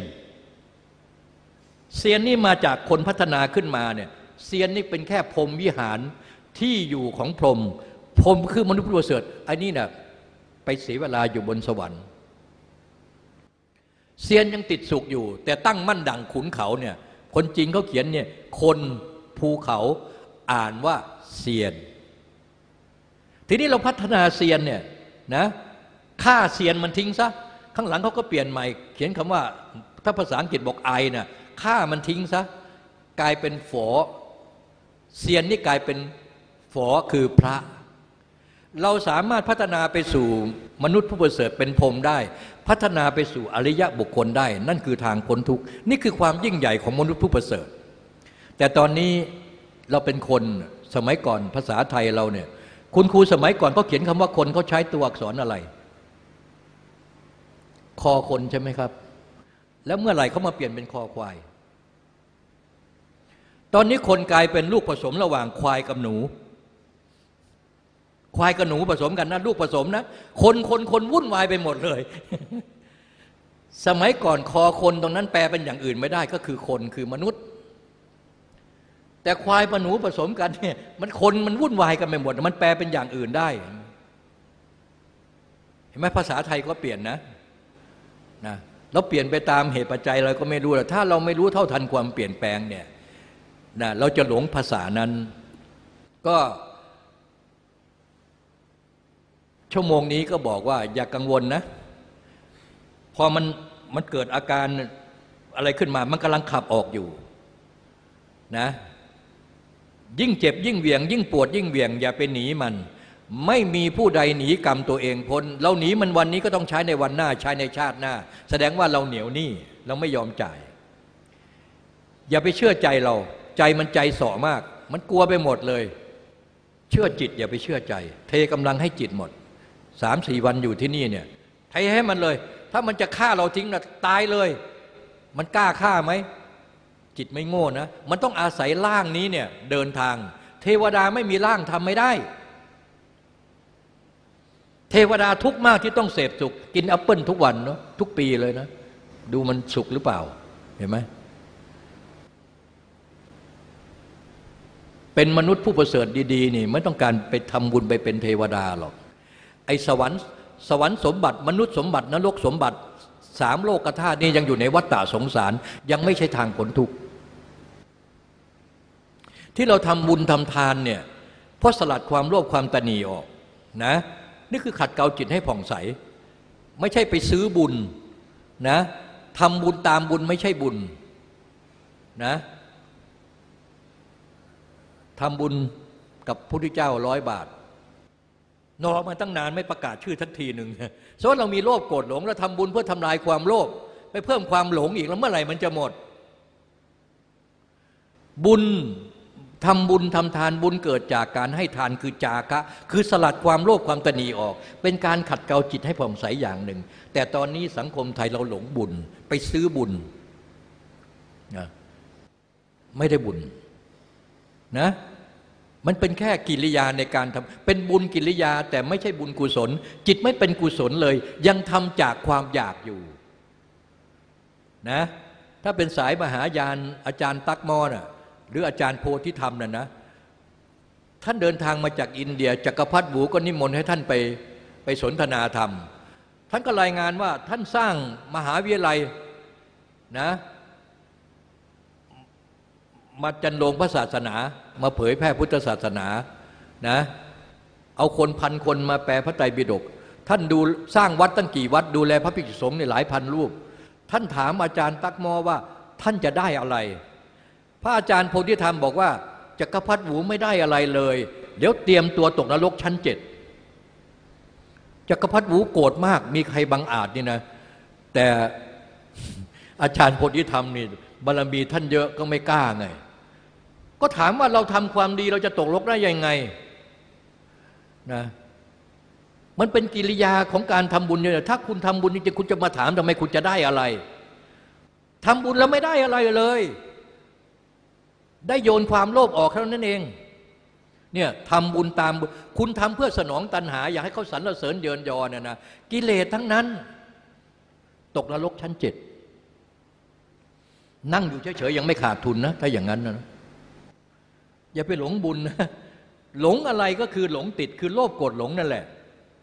เซียนนี่มาจากคนพัฒนาขึ้นมาเนี่ยเซียนนี่เป็นแค่พรมวิหารที่อยู่ของพรมพรมคือมนุษย์ผู้เสริฐไอ้นี่นะ่ะไปเสียเวลาอยู่บนสวรรค์เซียนยังติดสุขอยู่ แต่ตั้งมั่นดังขุนเขาเนี่ยคนจริงเขาเขียนเนี่ยคน ภูเขาอ่านว่าเซียน ทีนี้เราพัฒนาเซียนเนี่ยนะฆ่าเซียนมันทิ้งซะ ข้างหลังเขาก็เปลี่ยนใหม่ เขียนคำว่าถ้าภาษาอังกฤษบอกไอนะ่ะฆ่ามันทิ้งซะ กลายเป็นฝอเซียนนี่กลายเป็นฝอคือพระ เราสามารถพัฒนาไปสู่มนุษย์ผู้ประเสริฐเป็นพรมได้ พัฒนาไปสู่อริยะบุคคลได้ นั่นคือทางพ้นทุกข์นี่คือความยิ่งใหญ่ของมนุษย์ผู้ประเสริฐ แต่ตอนนี้เราเป็นคนสมัยก่อนภาษาไทยเราเนี่ย คุณครูสมัยก่อนเขาเขียนคำว่าคนเขาใช้ตัวอักษรอะไร คอคนใช่ไหมครับ แล้วเมื่อไหร่เขามาเปลี่ยนเป็นคอควาย ตอนนี้คนกลายเป็นลูกผสมระหว่างควายกับหนู ควายกับหนูผสมกันนะลูกผสมนะ คนคนคนวุ่นวายไปหมดเลยสมัยก่อนคอคนตรงนั้นแปลเป็นอย่างอื่นไม่ได้ก็คือคนคือมนุษย์ แต่ควายกับหนูผสมกันเนี่ยมันคนมันวุ่นวายกันไปหมด มันแปลเป็นอย่างอื่นได้ เห็นไหมภาษาไทยก็เปลี่ยนนะนะเราเปลี่ยนไปตามเหตุปัจจัยเราก็ไม่รู้แล้วถ้าเราไม่รู้เท่าทันความเปลี่ยนแปลงเนี่ยนะเราจะหลงภาษานั้น ก็ชั่วโมงนี้ก็บอกว่าอย่ากกังวลนะ พอมันมันเกิดอาการอะไรขึ้นมา มันกำลังขับออกอยู่นะ ยิ่งเจ็บยิ่งเวียง ยิ่งปวดยิ่งเวียง อย่าไปหนีมัน ไม่มีผู้ใดหนีกรรมตัวเองพ้นเราหนีมันวันนี้ก็ต้องใช้ในวันหน้าใช้ในชาติหน้า แสดงว่าเราเหนียวหนี้เราไม่ยอมจ่าย อย่าไปเชื่อใจเรา ใจมันใจส่อมาก มันกลัวไปหมดเลย เชื่อจิต อย่าไปเชื่อใจ เทกำลังให้จิตหมดสามสี่วันอยู่ที่นี่เนี่ยเทให้มันเลย ถ้ามันจะฆ่าเราทิ้งนะตายเลย มันกล้าฆ่าไหม จิตไม่โง่นะ มันต้องอาศัยร่างนี้เนี่ยเดินทาง เทวดาไม่มีร่างทำไม่ได้ เทวดาทุกมากที่ต้องเสพสุข กินแอปเปิลทุกวันเนาะทุกปีเลยนะ ดูมันสุขหรือเปล่า เห็นไหมเป็นมนุษย์ผู้ประเสริฐดีๆนี่ไม่ต้องการไปทำบุญไปเป็นเทวดาหรอก ไอ้สวรรค์สวรรค์สมบัติมนุษย์สมบัตินรกสมบัติสามโลกธาตุนี่ยังอยู่ในวัฏฏะสงสาร ยังไม่ใช่ทางผลทุกข์ ที่เราทำบุญทำทานเนี่ยเพราะสลัดความโลภความตนีออกนะนี่คือขัดเกลาจิตให้ผ่องใส ไม่ใช่ไปซื้อบุญนะทำบุญตามบุญไม่ใช่บุญนะทำบุญกับพระพุทธเจ้าร้อยบาทนอมาตั้งนานไม่ประกาศชื่อทักทีหนึ่งเพราะเรามีโลภโกรธหลงแล้วทำบุญเพื่อทำลายความโลภไปเพิ่มความหลงอีกแล้วเมื่อไหร่มันจะหมด บุญ ทำบุญทำทานบุญเกิดจากการให้ทานคือจาคะ คือสลัดความโลภความตนีออก เป็นการขัดเกลาจิตให้ผ่องใสอย่างหนึ่ง แต่ตอนนี้สังคมไทยเราหลงบุญ ไปซื้อบุญนะไม่ได้บุญนะมันเป็นแค่กิริยาในการทำเป็นบุญกิริยาแต่ไม่ใช่บุญกุศล จิตไม่เป็นกุศลเลย ยังทำจากความอยากอยู่นะถ้าเป็นสายมหายานอาจารย์ตักมอนะ หรืออาจารย์โพธิธรรมน่ะนะท่านเดินทางมาจากอินเดียจักรพรรดิบูก็นิมนต์ให้ท่านไปไปสนทนาธรรม ท่านก็รายงานว่าท่านสร้างมหาวิทยาลัยนะมาจันลงพระศาสนา มาเผยแพร่พุทธศาสนานะเอาคนพันคนมาแปลพระไตรปิฎกท่านดูสร้างวัดตั้งกี่วัด ดูแลพระภิกษุสงฆ์ในหลายพันรูป ท่านถามอาจารย์ตักมอว่าท่านจะได้อะไร ระอาจารย์โพธิธรรมบอกว่าจักรพรรดิหูไม่ได้อะไรเลย เดี๋ยวเตรียมตัวตกนรกชั้นเจ็ดจักรพรรดิหูโกรธมากมีใครบังอาจนี่นะ แต่อาจารย์โพธิธรรมนี่บารมีท่านเยอะก็ไม่กล้าไง ก็ถามว่าเราทำความดีเราจะตกลกได้ยังไงนะมันเป็นกิริยาของการทำบุญเนี่ยถ้าคุณทำบุญจริงๆคุณจะมาถามทำไมคุณจะได้อะไรทำบุญแล้วไม่ได้อะไรเลย ได้โยนความโลภออกเท่านั้นเองเนี่ยทำบุญตามคุณทำเพื่อสนองตัณหา อยากให้เขาสรรเสริญเยินยอเนี่ยนะกิเลสทั้งนั้น ตกนรกชั้นเจ็ดนั่งอยู่เฉยๆยังไม่ขาดทุนนะถ้าอย่างนั้นนะอย่าไปหลงบุญนะหลงอะไรก็คือหลงติดคือโลภโกรธหลงนั่นแหละ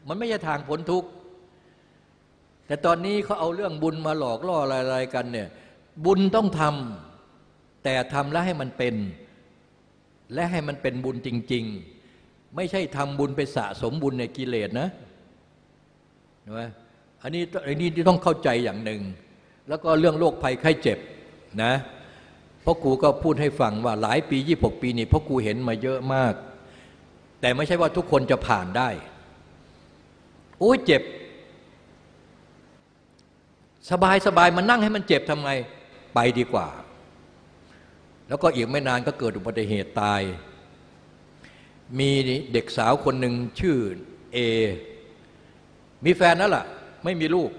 มันไม่ใช่ทางพ้นทุกข์แต่ตอนนี้เขาเอาเรื่องบุญมาหลอกล่ออะไรๆกันเนี่ย บุญต้องทำ แต่ทำแล้วให้มันเป็น และให้มันเป็นบุญจริง ๆ ไม่ใช่ทำบุญไปสะสมบุญในกิเลสนะเห็นไหมอันนี้อันนี้ที่ต้องเข้าใจอย่างหนึ่ง แล้วก็เรื่องโรคภัยไข้เจ็บนะพ่อครูก็พูดให้ฟังว่าหลายปียี่หกปีนี้พ่อครูเห็นมาเยอะมาก แต่ไม่ใช่ว่าทุกคนจะผ่านได้ โอ้ยเจ็บ สบายสบายมานั่งให้มันเจ็บทำไง ไปดีกว่า แล้วก็อีกไม่นานก็เกิดอุบัติเหตุตาย มีเด็กสาวคนหนึ่งชื่อเอ มีแฟนนั่นแหละไม่มีลูก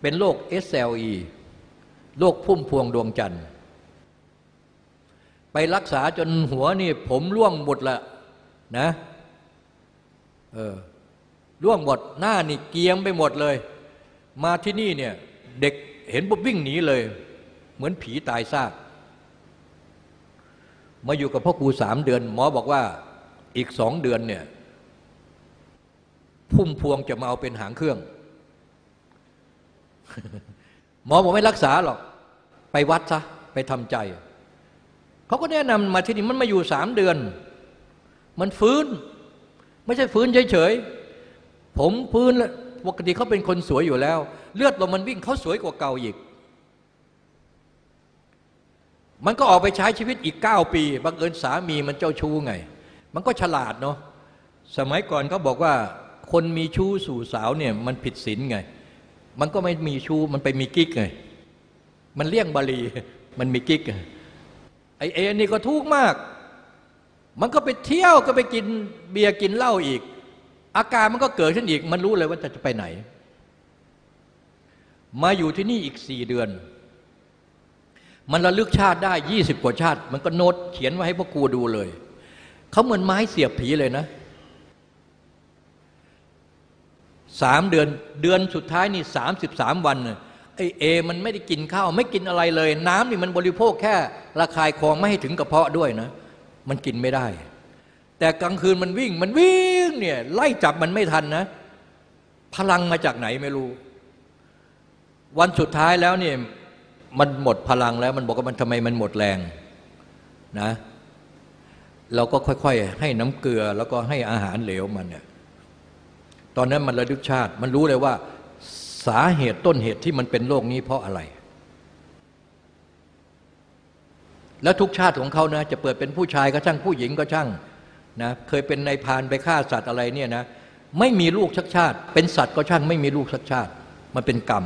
เป็นโรค SLE โรคพุ่มพวงดวงจันทร์ ไปรักษาจนหัวนี่ผมร่วงหมดละนะเออร่วงหมดหน้านี่เกียมไปหมดเลย มาที่นี่เนี่ยเด็กเห็นปุ๊บวิ่งหนีเลย เหมือนผีตายซาก มาอยู่กับพ่อครูสามเดือน หมอบอกว่าอีกสองเดือนเนี่ยพุ่มพวงจะมาเอาเป็นหางเครื่อง หมอบอกไม่รักษาหรอก ไปวัดซะ ไปทำใจ เขาก็แนะนำมาที่นี่มันมาอยู่สามเดือน มันฟื้น ไม่ใช่ฟื้นเฉยๆ ผมฟื้นแล้วปกติเขาเป็นคนสวยอยู่แล้ว เลือดลมมันวิ่งเขาสวยกว่าเก่าอีก มันก็ออกไปใช้ชีวิตอีกเก้าปีบังเอิญสามีมันเจ้าชู้ไง มันก็ฉลาดเนาะสมัยก่อนเขาบอกว่าคนมีชู้สู่สาวเนี่ยมันผิดศีลไง มันก็ไม่มีชู้มันไปมีกิ๊กไง มันเลี่ยงบาลีมันมีกิ๊กไอเอนี่ก็ทุกข์มาก มันก็ไปเที่ยวก็ไปกินเบียร์กินเหล้าอีก อาการมันก็เกิดขึ้นอีก มันรู้เลยว่าจะไปไหน มาอยู่ที่นี่อีกสี่เดือน มันระลึกชาติได้ยี่สิบกว่าชาติ มันก็โน้ตเขียนไว้ให้พวกกูดูเลย เขาเหมือนไม้เสียบผีเลยนะสามเดือนเดือนสุดท้ายนี่สามสิบสามวันไอเอ มันไม่ได้กินข้าว ไม่กินอะไรเลย น้ำนี่มันบริโภคแค่ระคายคอไม่ให้ถึงกระเพาะด้วยนะ มันกินไม่ได้ แต่กลางคืนมันวิ่งมันวิ่งเนี่ยไล่จับมันไม่ทันนะ พลังมาจากไหนไม่รู้ วันสุดท้ายแล้วเนี่ย มันหมดพลังแล้วมันบอกว่ามันทำไมมันหมดแรงนะเราก็ค่อยๆ ให้น้ำเกลือแล้วก็ให้อาหารเหลวมันเนี่ยตอนนั้นมันระลึกชาติ มันรู้เลยว่าสาเหตุต้นเหตุที่มันเป็นโรคนี้เพราะอะไร แล้วทุกชาติของเขานะจะเปิดเป็นผู้ชายก็ช่างผู้หญิงก็ช่างนะเคยเป็นนายพานไปฆ่าสัตว์อะไรเนี่ยนะไม่มีลูกสักชาติ เป็นสัตว์ก็ช่างไม่มีลูกสักชาติ มันเป็นกรรม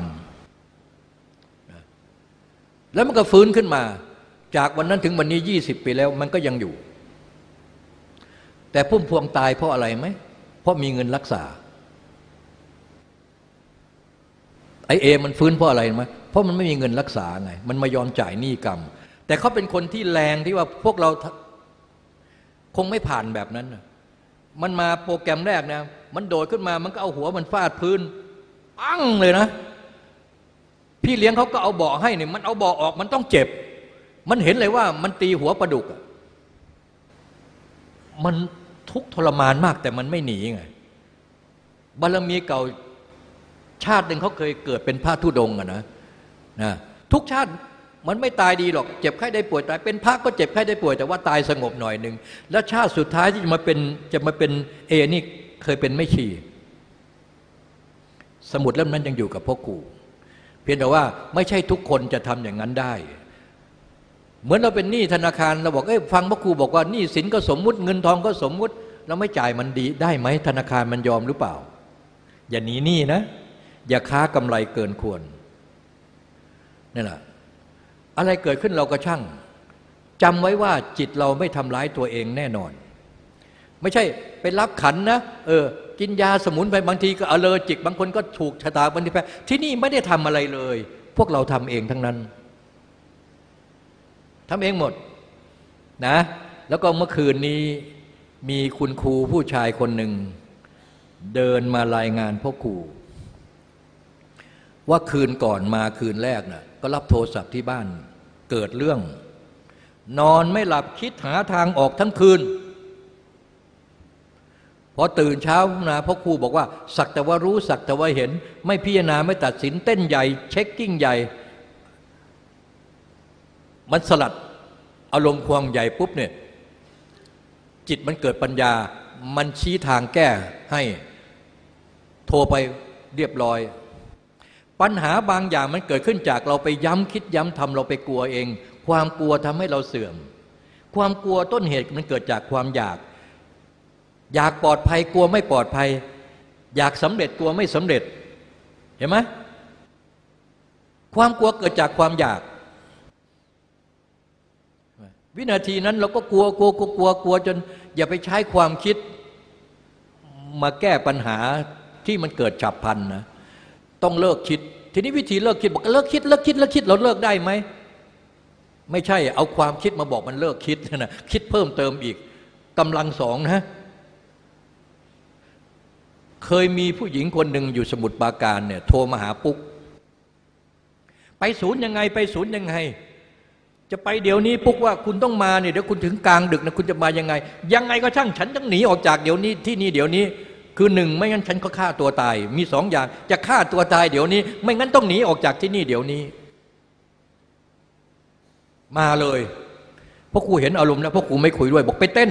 แล้วมันก็ฟื้นขึ้นมา จากวันนั้นถึงวันนี้ยี่สิบปีแล้วมันก็ยังอยู่ แต่พุ่มพวงตายเพราะอะไรไหม เพราะมีเงินรักษาไอเอมันฟื้นเพราะอะไรไหมเพราะมันไม่มีเงินรักษาไง มันมายอมจ่ายหนี้กรรม แต่เขาเป็นคนที่แรงที่ว่าพวกเราคงไม่ผ่านแบบนั้น มันมาโปรแกรมแรกนะ มันโดดขึ้นมา มันก็เอาหัวมันฟาดพื้น ปังเลยนะ พี่เลี้ยงเขาก็เอาเบาะให้เนี่ยมันเอาเบาะออกมันต้องเจ็บ มันเห็นเลยว่ามันตีหัวปลาดุก มันทุกทรมานมากแต่มันไม่หนีไงบารมีเก่าชาติหนึ่งเขาเคยเกิดเป็นพระธุดงอะนะนะทุกชาติมันไม่ตายดีหรอกเจ็บไข้ได้ป่วยตายเป็นพระก็เจ็บไข้ได้ป่วย แต่ว่าตายสงบหน่อยหนึ่งแล้วชาติสุดท้ายที่จะมาเป็นจะมาเป็นเอนี่เคยเป็นไม่ชีสมุดเล่มนั้นยังอยู่กับพ่อครู เพียงแต่ว่าไม่ใช่ทุกคนจะทำอย่างนั้นได้ เหมือนเราเป็นหนี้ธนาคารเราบอกเอ้ยฟังพระครูบอกว่าหนี้สินก็สมมุติเงินทองก็สมมุติ เราไม่จ่ายมันดีได้ไหมธนาคารมันยอมหรือเปล่า อย่าหนีหนี้นะ อย่าค้ากำไรเกินควรนี่แหละอะไรเกิดขึ้นเราก็ช่างจำไว้ว่าจิตเราไม่ทำร้ายตัวเองแน่นอน ไม่ใช่ไปรับขันนะ เออ กินยาสมุนไพรบางทีก็อเลอร์จิก บางคนก็ถูกชะตาบางทีแพ้ที่นี่ไม่ได้ทำอะไรเลย พวกเราทำเองทั้งนั้นทำเองหมดนะ แล้วก็เมื่อคืนนี้มีคุณครูผู้ชายคนหนึ่ง เดินมารายงานพ่อครูว่าคืนก่อนมาคืนแรกนะ่ะก็รับโทรศัพท์ที่บ้านเกิดเรื่อง นอนไม่หลับคิดหาทางออกทั้งคืน พอตื่นเช้ามาพ่อครูบอกว่า สักแต่ว่ารู้สักแต่ว่าเห็น ไม่พิจารณาไม่ตัดสินเต้นใหญ่ เช็คกิ้งใหญ่ มันสลัดอารมณ์ความใหญ่ปุ๊บเนี่ยจิตมันเกิดปัญญา มันชี้ทางแก้ให้โทรไปเรียบร้อย ปัญหาบางอย่างมันเกิดขึ้นจากเราไปย้ำคิดย้ำทำเราไปกลัวเอง ความกลัวทำให้เราเสื่อม ความกลัวต้นเหตุมันเกิดจากความอยาก อยากปลอดภัยกลัวไม่ปลอดภัย อยากสำเร็จกลัวไม่สำเร็จ เห็นไหมความกลัวเกิดจากความอยาก วินาทีนั้นเราก็กลัวกลัวกลัวกลัวกลัวจน อย่าไปใช้ความคิดมาแก้ปัญหาที่มันเกิดฉับพลันนะต้องเลิกคิด ทีนี้วิธีเลิกคิดบอกเลิกคิดเลิกคิดเลิกคิดเราเลิกได้ไหมไม่ใช่เอาความคิดมาบอกมันเลิกคิดนะคิดเพิ่มเติมอีกกำลังสองนะ เคยมีผู้หญิงคนหนึ่งอยู่สมุทรปราการเนี่ยโทรมาหาปุ๊ก ไปศูนย์ยังไงไปศูนย์ยังไง จะไปเดี๋ยวนี้ปุ๊กว่าคุณต้องมาเนี่ยเดี๋ยวคุณถึงกลางดึกนะคุณจะมายังไง ยังไงก็ช่างฉันต้องหนีออกจากเดี๋ยวนี้ที่นี่เดี๋ยวนี้คือหนึ่งไม่งั้นฉันก็ฆ่าตัวตาย มีสองอย่างจะฆ่าตัวตายเดี๋ยวนี้ ไม่งั้นต้องหนีออกจากที่นี่เดี๋ยวนี้ มาเลยเพราะครูเห็นอารมณ์แล้วเพราะครูไม่คุยด้วยบอกไปเต้น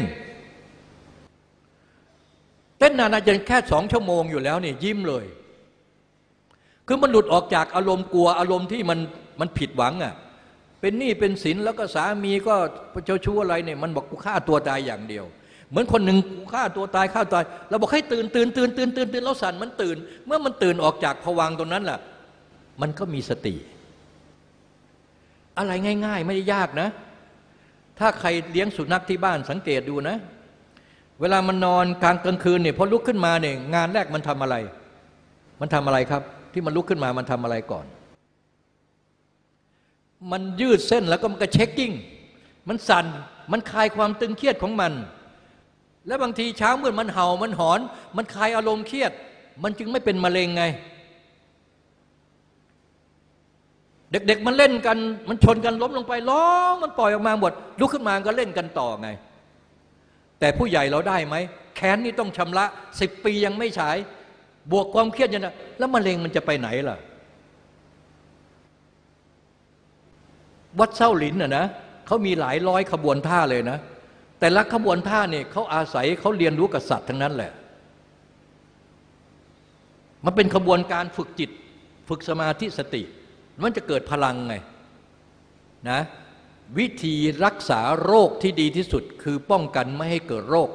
เต้นนานๆจนแค่สองชั่วโมงอยู่แล้วนี่ยิ้มเลย คือมันหลุดออกจากอารมณ์กลัวอารมณ์ที่มันมันผิดหวังอะ่ะเป็นหนี้เป็นสินแล้วก็สามีก็เจ้าชู้อะไรเนี่ยมันบอกกูฆ่าตัวตายอย่างเดียว เหมือนคนหนึ่งกูฆ่าตัวตายฆ่าตายเราบอกให้ตื่นตื่นตื่นตื่นตื่นตื่นแล้วสั่นมันตื่น เมื่อมันตื่นออกจากผวังตรงนั้นแหละมันก็มีสติ อะไรง่าย ๆ ไม่ได้ยากนะ ถ้าใครเลี้ยงสุนัขที่บ้านสังเกตดูนะ เวลามันนอนกลางกลางคืนเนี่ยพอลุกขึ้นมาเนี่ยงานแรกมันทำอะไร มันทำอะไรครับ ที่มันลุกขึ้นมามันทำอะไรก่อน มันยืดเส้นแล้วก็มันก็เช็คกิ้ง มันสั่น มันคลายความตึงเครียดของมัน และบางทีเช้าเมืดมันเห่ามันหอน มันคลายอารมณ์เครียด มันจึงไม่เป็นมะเร็งไง เด็กๆมันเล่นกัน มันชนกันล้มลงไปร้องมันปล่อยออกมาหมดลุกขึ้นมาก็เล่นกันต่อไง แต่ผู้ใหญ่เราได้ไหมแค้นนี่ต้องชำระสิบปียังไม่ฉาย บวกความเครียดยังนะแล้วมะเร็งมันจะไปไหนล่ะ วัดเส้าหลินน่ะนะเขามีหลายร้อยขบวนท่าเลยนะ แต่ละขบวนท่าเนี่ยเขาอาศัยเขาเรียนรู้กับสัตว์ทั้งนั้นแหละ มันเป็นขบวนการฝึกจิต ฝึกสมาธิสติ มันจะเกิดพลังไงนะ วิธีรักษาโรคที่ดีที่สุด คือป้องกันไม่ให้เกิดโรค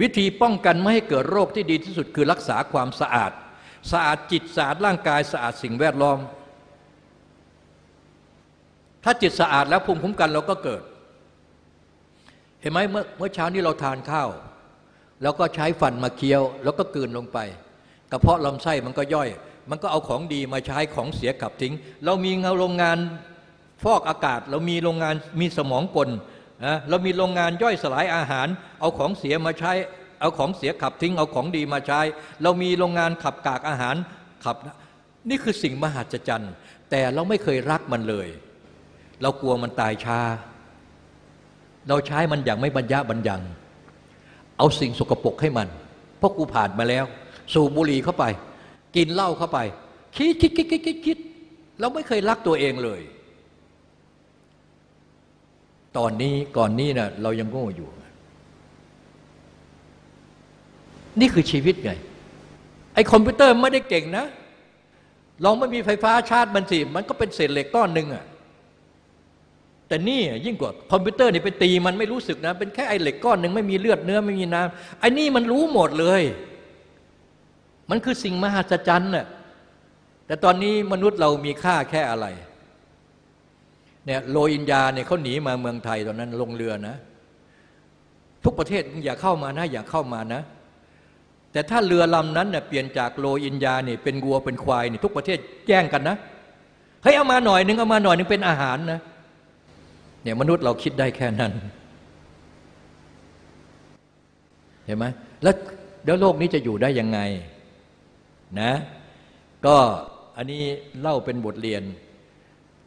วิธีป้องกันไม่ให้เกิดโรคที่ดีที่สุด คือรักษาความสะอาด สะอาดจิตสะอาดร่างกายสะอาดสิ่งแวดล้อม ถ้าจิตสะอาดแล้วภูมิคุ้มกันเราก็เกิด เห็นไหมเมื่อเมื่อเช้านี้เราทานข้าว แล้วก็ใช้ฟันมาเคี้ยว แล้วก็กืนลงไปกระเพาะลำไส้มันก็ย่อย มันก็เอาของดีมาใช้ของเสียขับทิ้ง เรามีเงาโรงงาน ฟอกอากาศเรามีโรงงานมีสมองกลนะเรามีโรงงานย่อยสลายอาหาร เอาของเสียมาใช้ เอาของเสียขับทิ้ง เอาของดีมาใช้ เรามีโรงงานขับกากอาหารขับ นี่คือสิ่งมหัศจรรย์ แต่เราไม่เคยรักมันเลย เรากลัวมันตายชา เราใช้มันอย่างไม่บรรยะบรรยัง เอาสิ่งสกปรกให้มัน เพราะกูผ่านมาแล้ว สูบบุหรี่เข้าไป กินเหล้าเข้าไป คิดคิดคิดคิดคิดคิดเราไม่เคยรักตัวเองเลย ตอนนี้ก่อนนี้นะ่ะเรายังโง่อยู่ นี่คือชีวิตไง ไอ้คอมพิวเตอร์ไม่ได้เก่งนะ ลองไม่มีไฟฟ้าชาร์จมันสิ มันก็เป็นเศษเหล็กก้อนหนึ่งอะแต่นี่ยิ่งกว่าคอมพิวเตอร์นี่ไปตีมันไม่รู้สึกนะ เป็นแค่ไอ้เหล็กก้อนหนึ่งไม่มีเลือดเนื้อไม่มีน้ำไอ้นี่มันรู้หมดเลย มันคือสิ่งมหัศจรรย์น่ะแต่ตอนนี้มนุษย์เรามีค่าแค่อะไร เนี่ยโลอินยาเนี่ยเขาหนีมาเมืองไทยตอนนั้นลงเรือนะ ทุกประเทศอย่าเข้ามานะอย่าเข้ามานะ แต่ถ้าเรือลำนั้นเนี่ยเปลี่ยนจากโลอินยาเนี่ยเป็นวัวเป็นควายเนี่ยทุกประเทศแย่งกันนะเฮ้ยเอามาหน่อยนึงเอามาหน่อยนึงเป็นอาหารนะเนี่ยมนุษย์เราคิดได้แค่นั้น เห็นไหมแล้วเดี๋ยวโลกนี้จะอยู่ได้ยังไงนะ ก็อันนี้เล่าเป็นบทเรียน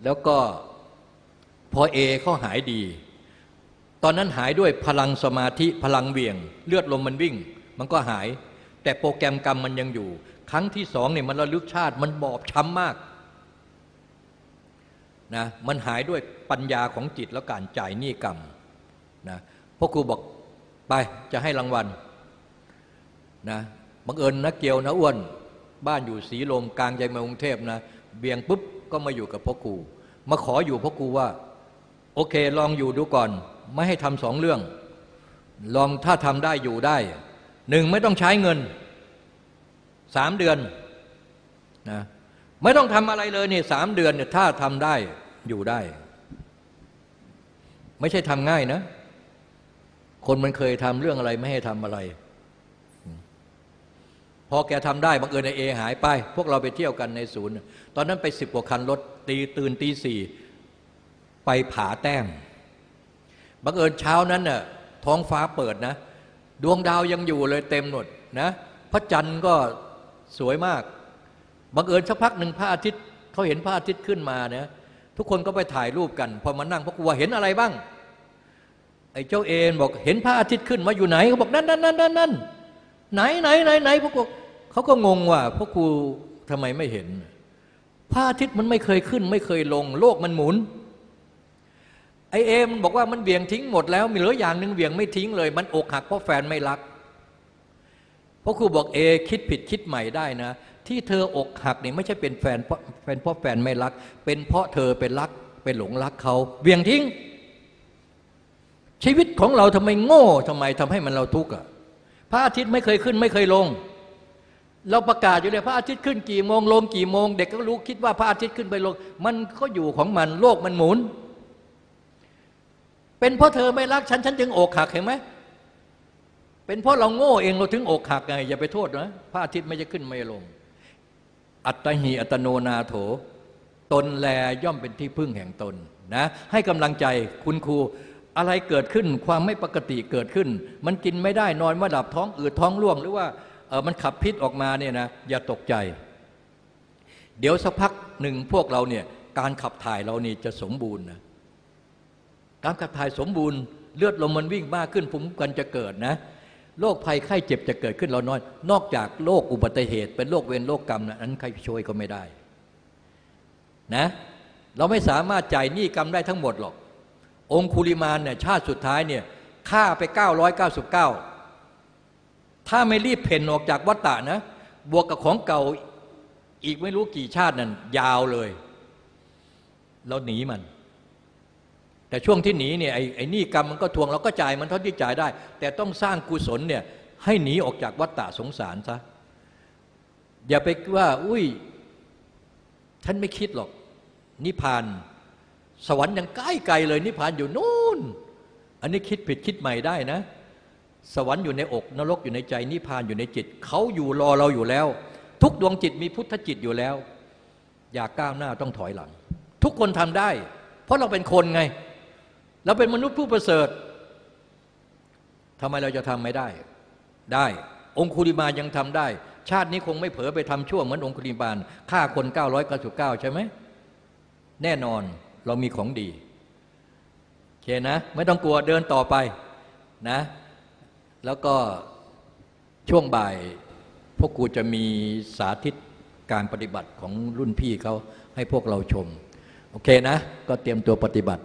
แล้วก็ พอเอเขาหายดี ตอนนั้นหายด้วยพลังสมาธิพลังเวียง เลือดลมมันวิ่ง มันก็หาย แต่โปรแกรมกรรมมันยังอยู่ ครั้งที่สองเนี่ยมันระลึกชาติมันบอบช้ำมากนะมันหายด้วยปัญญาของจิตแล้วการจ่ายหนี้กรรมนะพ่อครูบอกไปจะให้รางวัลนะบังเอิญนะเกียวนะอ้วน บ้านอยู่สีลมกลางใจเมืองกรุงเทพนะเบียงปุ๊บก็มาอยู่กับพ่อครูมาขออยู่พ่อครูว่า โอเค ลองอยู่ดูก่อน ไม่ให้ทำสองเรื่อง ลองถ้าทำได้อยู่ได้หนึ่งไม่ต้องใช้เงินสามเดือนนะไม่ต้องทำอะไรเลยนี่สามเดือนเนี่ยถ้าทำได้อยู่ได้ ไม่ใช่ทำง่ายนะ คนมันเคยทำเรื่องอะไรไม่ให้ทำอะไร พอพอแกทำได้บังเอิญในเอหายไป พวกเราไปเที่ยวกันในศูนย์ ตอนนั้นไปสิบกว่าคันรถตีตื่นตีสี่ ไปผาแต้มบังเอิญเช้านั้นน่ะท้องฟ้าเปิดนะ ดวงดาวยังอยู่เลยเต็มหมดนะพระจันทร์ก็สวยมากบังเอิญสักพักหนึ่งพระอาทิตย์เขาเห็นพระอาทิตย์ขึ้นมาเนี่ยทุกคนก็ไปถ่ายรูปกัน พอมานั่งพระครูว่าเห็นอะไรบ้าง ไอ้เจ้าเอ็นบอกเห็นพระอาทิตย์ขึ้นมาอยู่ไหนเขาบอกนั่นนั่นนั่นนั่นนั่นไหนไหนไหนไหนพวกเขาก็งงว่าพวกครูทำไมไม่เห็น พระอาทิตย์มันไม่เคยขึ้น ไม่เคยลง โลกมันหมุน ไอเอมบอกว่ามันเบี่ยงทิ้งหมดแล้วมีเหลืออย่างหนึ่งเบี่ยงไม่ทิ้งเลย มันอกหักเพราะแฟนไม่รักพราะครูบอกเอคิดผิดคิดใหม่ได้นะ ที่เธออกหักนี่ไม่ใช่เป็นแฟนเพราะแฟนเพราะแฟนไม่รัก เป็นเพราะเธอเป็นรักเป็นหลงรักเขาเบี่ยงทิ้ง ชีวิตของเราทำไมโง่ทำไมทำให้มันเราทุกข์อะพระอาทิตย์ไม่เคยขึ้นไม่เคยลง เราประกาศอยู่เลยพระอาทิตย์ขึ้นกี่โมงลงกี่โมง เด็กก็รู้คิดว่าพระอาทิตย์ขึ้นไปลง มันก็อยู่ของมันโลกมันหมุน เป็นเพราะเธอไม่รักฉันฉันจึงอกหักเห็นไหมเป็นเพราะเราโง่เองเราถึงอกหักไงอย่าไปโทษนะพระอาทิตย์ไม่จะขึ้นไม่ลง อัตหิอัตโนนาโถ ตนแลย่อมเป็นที่พึ่งแห่งตนนะให้กำลังใจคุณครูอะไรเกิดขึ้นความไม่ปกติเกิดขึ้น มันกินไม่ได้นอนไม่หลับท้องอืดท้องร่วง หรือว่าเออมันขับพิษออกมาเนี่ยนะอย่าตกใจ เดี๋ยวสักพักหนึ่งพวกเราเนี่ยการขับถ่ายเรานี่จะสมบูรณ์นะ การขับถ่ายสมบูรณ์เลือดลมมันวิ่งมากขึ้นภูมิคุ้มกันจะเกิดนะโรคภัยไข้เจ็บจะเกิดขึ้นเราน้อย นอกจากโรคอุบัติเหตุ เป็นโรคเวรโรคกรรมนะนั้นใครช่วยก็ไม่ได้นะเราไม่สามารถจ่ายหนี้กรรมได้ทั้งหมดหรอก องคุลิมานเนี่ยชาติสุดท้ายเนี่ยฆ่าไป 999 ถ้าไม่รีบเพ่นออกจากวัฏฏะนะ บวกกับของเก่าอีกไม่รู้กี่ชาตินั่นยาวเลย เราหนีมัน แต่ช่วงที่หนีเนี่ยไอ้ไอ้นี่กรรมมันก็ทวงเราก็จ่ายมันเท่าที่จ่ายได้ แต่ต้องสร้างกุศลเนี่ยให้หนีออกจากวัฏฏะสงสารซะอย่าไปว่า อุ้ยฉันไม่คิดหรอก นิพพาน สวรรค์ยังใกล้ไกลเลย นิพพานอยู่นู่น อันนี้คิดผิดคิดใหม่ได้นะ สวรรค์อยู่ในอกนรกอยู่ในใจนิพพานอยู่ในจิตเขาอยู่รอเราอยู่แล้ว ทุกดวงจิตมีพุทธจิตอยู่แล้ว อย่าก้าวหน้าต้องถอยหลัง ทุกคนทำได้ เพราะเราเป็นคนไง เราเป็นมนุษย์ผู้ประเสริฐทำไมเราจะทำไม่ได้ ได้องคุลิมายังทำได้ ชาตินี้คงไม่เผลอไปทำชั่วเหมือนองคุลิมานฆ่าคน 999 ใช่ไหม แน่นอนเรามีของดีโอเคนะ ไม่ต้องกลัวเดินต่อไปนะ แล้วก็ช่วงบ่าย พวกกูจะมีสาธิตการปฏิบัติของรุ่นพี่เขาให้พวกเราชม โอเคนะ ก็เตรียมตัวปฏิบัติ